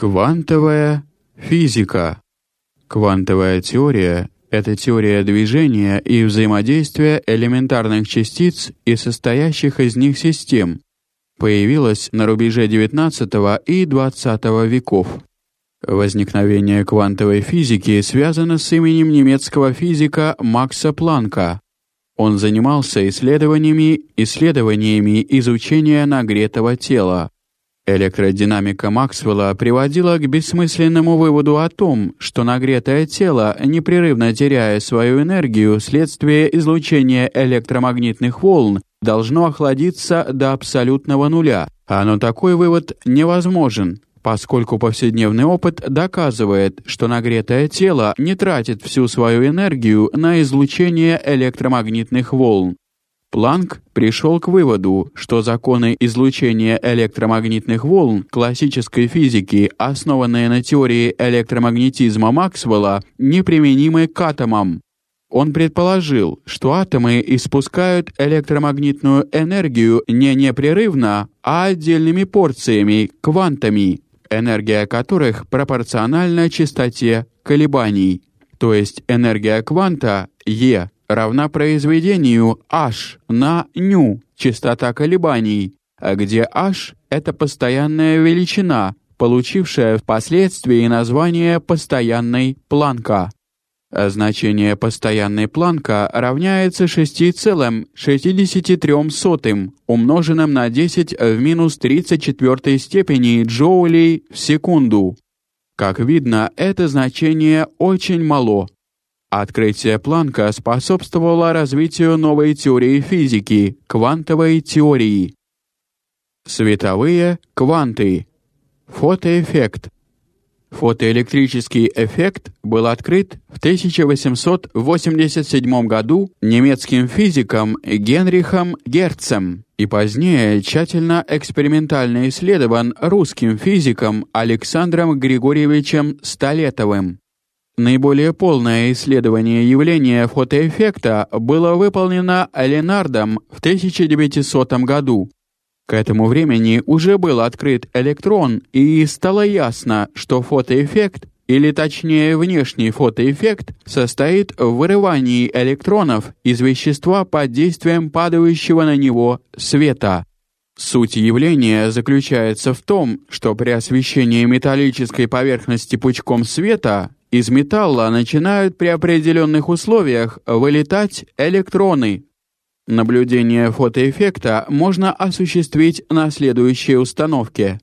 Квантовая физика. Квантовая теория — это теория движения и взаимодействия элементарных частиц и состоящих из них систем. Появилась на рубеже XIX и XX веков. Возникновение квантовой физики связано с именем немецкого физика Макса Планка. Он занимался исследованиями исследованиями изучения нагретого тела. Электродинамика Максвелла приводила к бессмысленному выводу о том, что нагретое тело, непрерывно теряя свою энергию вследствие излучения электромагнитных волн, должно охладиться до абсолютного нуля. А но такой вывод невозможен, поскольку повседневный опыт доказывает, что нагретое тело не тратит всю свою энергию на излучение электромагнитных волн. Планк пришел к выводу, что законы излучения электромагнитных волн классической физики, основанные на теории электромагнетизма Максвелла, неприменимы к атомам. Он предположил, что атомы испускают электромагнитную энергию не непрерывно, а отдельными порциями, квантами, энергия которых пропорциональна частоте колебаний. То есть энергия кванта E равна произведению h на ню, частота колебаний, где h — это постоянная величина, получившая впоследствии название постоянной Планка. Значение постоянной Планка равняется 6,63 умноженным на 10 в минус 34 степени джоулей в секунду. Как видно, это значение очень мало. Открытие Планка способствовало развитию новой теории физики квантовой теории. Световые кванты. Фотоэффект. Фотоэлектрический эффект был открыт в 1887 году немецким физиком Генрихом Герцем и позднее тщательно экспериментально исследован русским физиком Александром Григорьевичем Столетовым. Наиболее полное исследование явления фотоэффекта было выполнено Ленардом в 1900 году. К этому времени уже был открыт электрон, и стало ясно, что фотоэффект, или точнее внешний фотоэффект, состоит в вырывании электронов из вещества под действием падающего на него света. Суть явления заключается в том, что при освещении металлической поверхности пучком света из металла начинают при определенных условиях вылетать электроны. Наблюдение фотоэффекта можно осуществить на следующей установке.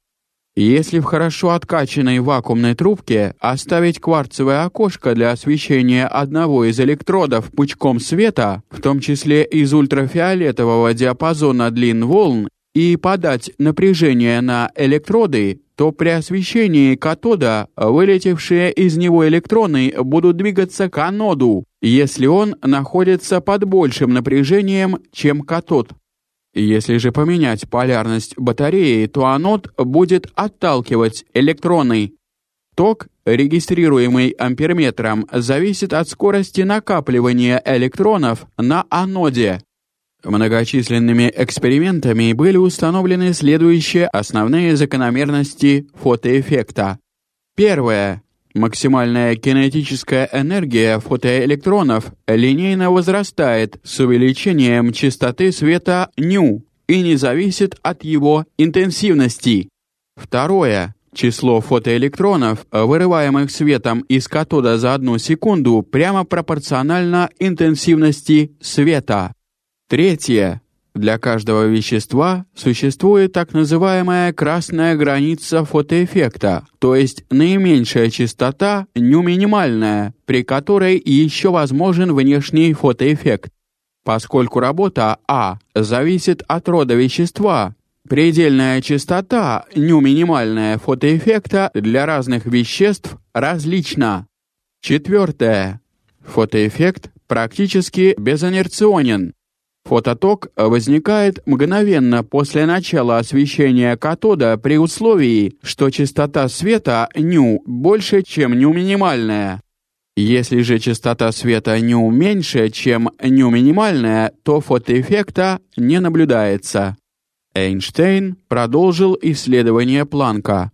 Если в хорошо откачанной вакуумной трубке оставить кварцевое окошко для освещения одного из электродов пучком света, в том числе из ультрафиолетового диапазона длин волн, и подать напряжение на электроды, то при освещении катода вылетевшие из него электроны будут двигаться к аноду, если он находится под большим напряжением, чем катод. Если же поменять полярность батареи, то анод будет отталкивать электроны. Ток, регистрируемый амперметром, зависит от скорости накапливания электронов на аноде. Многочисленными экспериментами были установлены следующие основные закономерности фотоэффекта. Первое. Максимальная кинетическая энергия фотоэлектронов линейно возрастает с увеличением частоты света ню и не зависит от его интенсивности. Второе. Число фотоэлектронов, вырываемых светом из катода за одну секунду, прямо пропорционально интенсивности света. Третье. Для каждого вещества существует так называемая красная граница фотоэффекта, то есть наименьшая частота, ню минимальная, при которой еще возможен внешний фотоэффект. Поскольку работа А зависит от рода вещества, предельная частота, ню минимальная фотоэффекта для разных веществ различна. Четвертое. Фотоэффект практически безинерционен, Фототок возникает мгновенно после начала освещения катода при условии, что частота света ню больше, чем ню минимальная. Если же частота света ню меньше, чем ню минимальная, то фотоэффекта не наблюдается. Эйнштейн продолжил исследование Планка.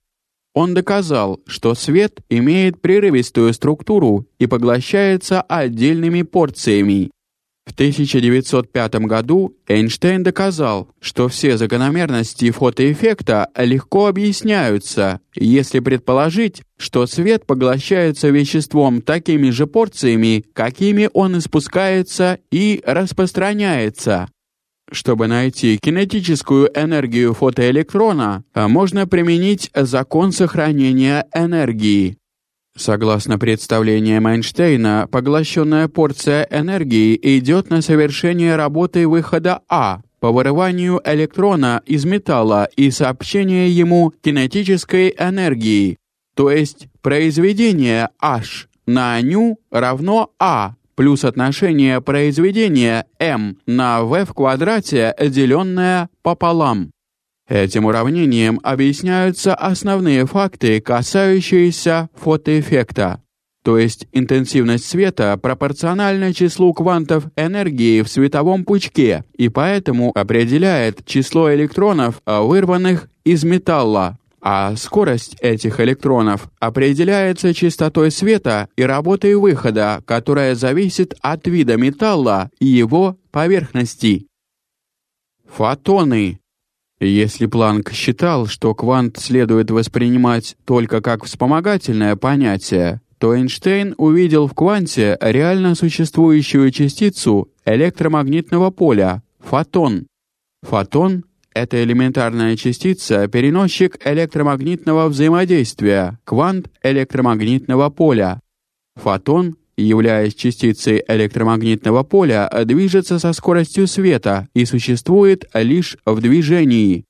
Он доказал, что свет имеет прерывистую структуру и поглощается отдельными порциями. В 1905 году Эйнштейн доказал, что все закономерности фотоэффекта легко объясняются, если предположить, что свет поглощается веществом такими же порциями, какими он испускается и распространяется. Чтобы найти кинетическую энергию фотоэлектрона, можно применить закон сохранения энергии. Согласно представлениям Эйнштейна, поглощенная порция энергии идет на совершение работы выхода А по вырыванию электрона из металла и сообщение ему кинетической энергии, то есть произведение H на ню равно А плюс отношение произведения m на v в квадрате, деленное пополам. Этим уравнением объясняются основные факты, касающиеся фотоэффекта. То есть интенсивность света пропорциональна числу квантов энергии в световом пучке и поэтому определяет число электронов, вырванных из металла а скорость этих электронов определяется частотой света и работой выхода, которая зависит от вида металла и его поверхности. Фотоны. Если Планк считал, что квант следует воспринимать только как вспомогательное понятие, то Эйнштейн увидел в кванте реально существующую частицу электромагнитного поля фотон. Фотон это элементарная частица, переносчик электромагнитного взаимодействия, квант электромагнитного поля. Фотон, являясь частицей электромагнитного поля, движется со скоростью света и существует лишь в движении.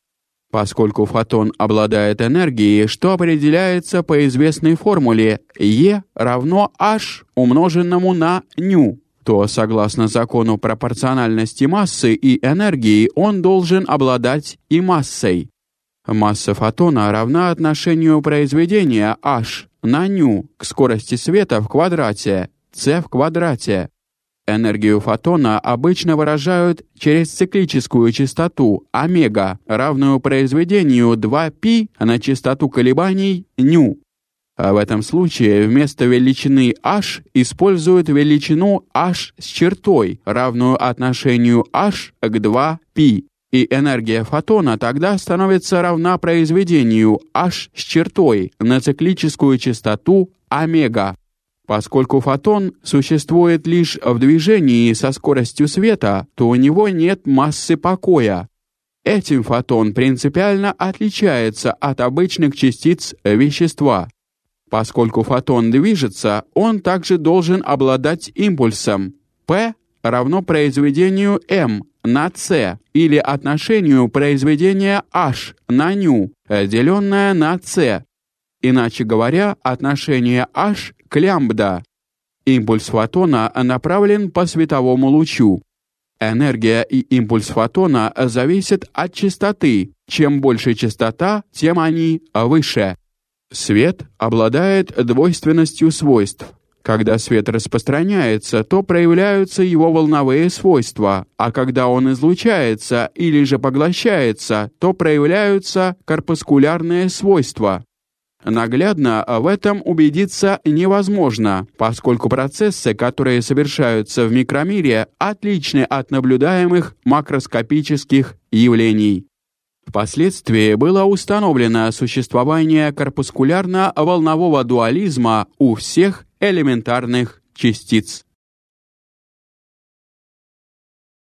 Поскольку фотон обладает энергией, что определяется по известной формуле E равно h умноженному на ню то, согласно закону пропорциональности массы и энергии, он должен обладать и массой. Масса фотона равна отношению произведения h на ню к скорости света в квадрате, c в квадрате. Энергию фотона обычно выражают через циклическую частоту омега, равную произведению 2π на частоту колебаний ню. А в этом случае вместо величины h используют величину h с чертой, равную отношению h к 2π. И энергия фотона тогда становится равна произведению h с чертой на циклическую частоту омега. Поскольку фотон существует лишь в движении со скоростью света, то у него нет массы покоя. Этим фотон принципиально отличается от обычных частиц вещества. Поскольку фотон движется, он также должен обладать импульсом P равно произведению m на c или отношению произведения h на ню, деленное на c. Иначе говоря, отношение h к лямбда. Импульс фотона направлен по световому лучу. Энергия и импульс фотона зависят от частоты. Чем больше частота, тем они выше. Свет обладает двойственностью свойств. Когда свет распространяется, то проявляются его волновые свойства, а когда он излучается или же поглощается, то проявляются корпускулярные свойства. Наглядно в этом убедиться невозможно, поскольку процессы, которые совершаются в микромире, отличны от наблюдаемых макроскопических явлений. Впоследствии было установлено существование корпускулярно-волнового дуализма у всех элементарных частиц.